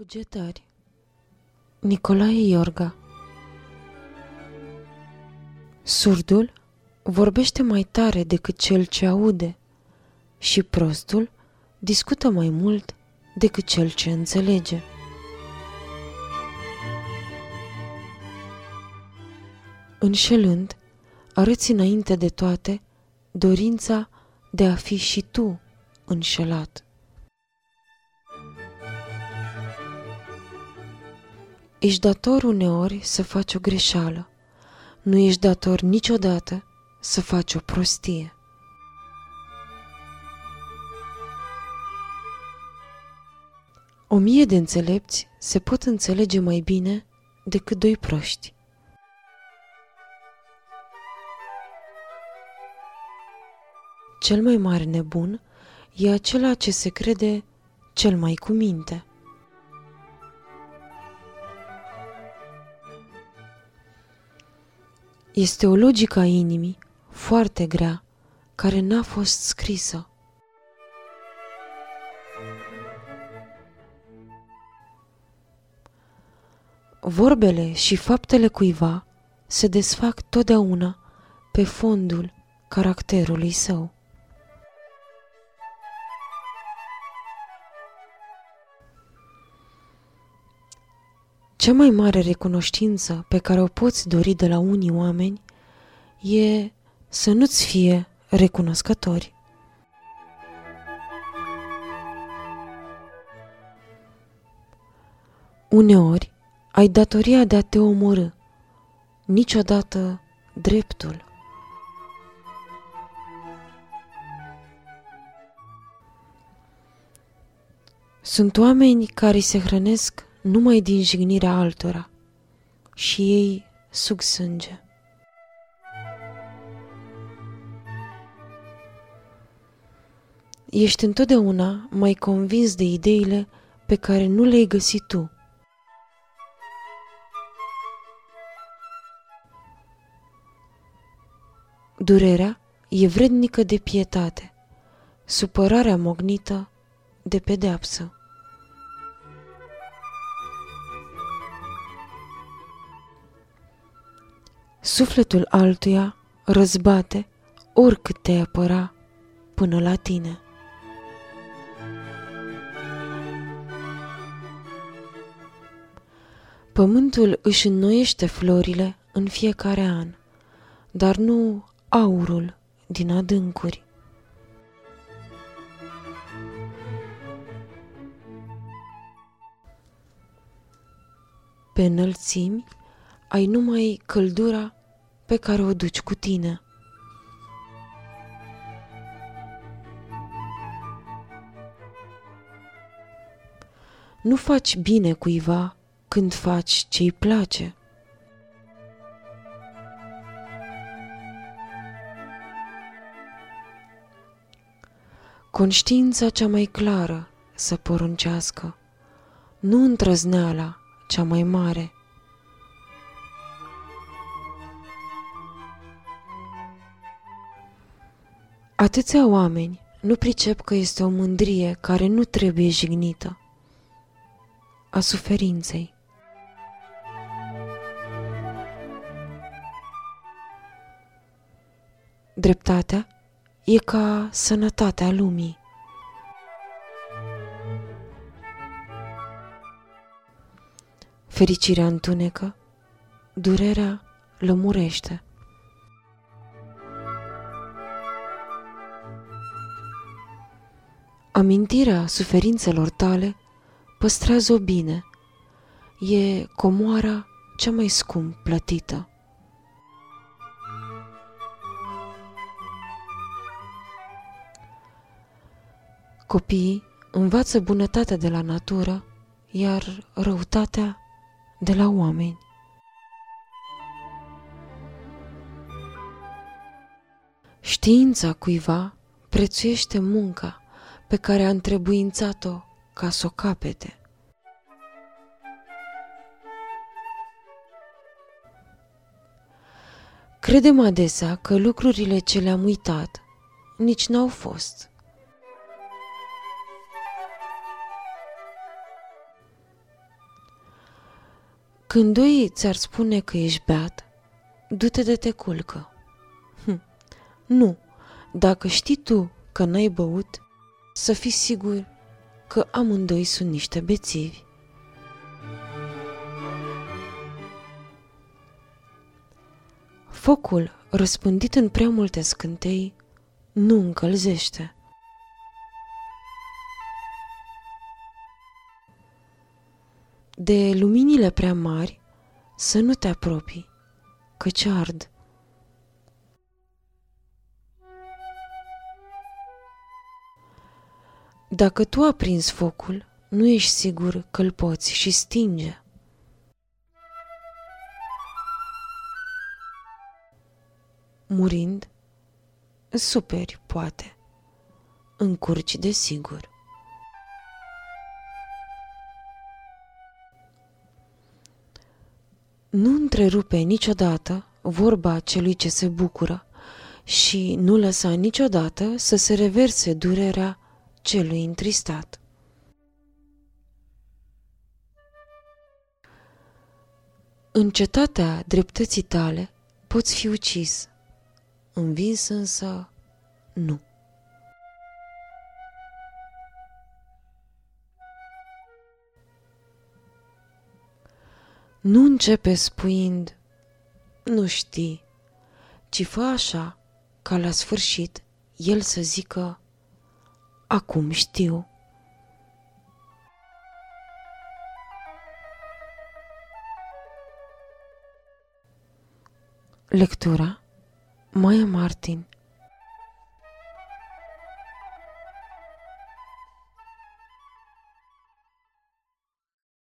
Cugetări Nicolae Iorga Surdul vorbește mai tare decât cel ce aude și prostul discută mai mult decât cel ce înțelege. Înșelând, arăți înainte de toate dorința de a fi și tu înșelat. Ești dator uneori să faci o greșeală. Nu ești dator niciodată să faci o prostie. O mie de înțelepți se pot înțelege mai bine decât doi proști. Cel mai mare nebun e acela ce se crede cel mai cu minte. Este o logică a inimii foarte grea, care n-a fost scrisă. Vorbele și faptele cuiva se desfac totdeauna pe fondul caracterului său. Cea mai mare recunoștință pe care o poți dori de la unii oameni e să nu-ți fie recunoscători. Uneori ai datoria de a te omorâ, niciodată dreptul. Sunt oameni care se hrănesc numai din jignirea altora și ei suc sânge. Ești întotdeauna mai convins de ideile pe care nu le-ai găsit tu. Durerea e vrednică de pietate, supărarea mognită de pedeapsă. Sufletul altuia răzbate oricât te apăra până la tine. Pământul își înnoiește florile în fiecare an, dar nu aurul din adâncuri. Pe înălțimi ai numai căldura pe care o duci cu tine. Nu faci bine cuiva când faci ce-i place. Conștiința cea mai clară să poruncească, nu întrăzneala cea mai mare – Atâția oameni nu pricep că este o mândrie care nu trebuie jignită, a suferinței. Dreptatea e ca sănătatea lumii. Fericirea întunecă, durerea lămurește. Amintirea suferințelor tale păstrează-o bine. E comoara cea mai scump plătită. Copiii învață bunătatea de la natură, iar răutatea de la oameni. Știința cuiva prețuiește munca pe care a întrebuințat-o ca să o capete. Credem adesea că lucrurile ce le-am uitat nici n-au fost. Când doi ți-ar spune că ești beat, du-te de te culcă. Hm. Nu, dacă știi tu că n-ai băut, să fii sigur că amândoi sunt niște bețivi. Focul, răspândit în prea multe scântei, nu încălzește. De luminile prea mari să nu te apropii, căci ard. Dacă tu aprinzi focul, nu ești sigur că îl poți și stinge. Murind, superi, poate, încurci de sigur. Nu întrerupe niciodată vorba celui ce se bucură și nu lăsa niciodată să se reverse durerea celui întristat. În cetatea dreptății tale poți fi ucis, învins însă nu. Nu începe spuind, nu știi, ci fă așa ca la sfârșit el să zică, acum știu. Lectura Maya Martin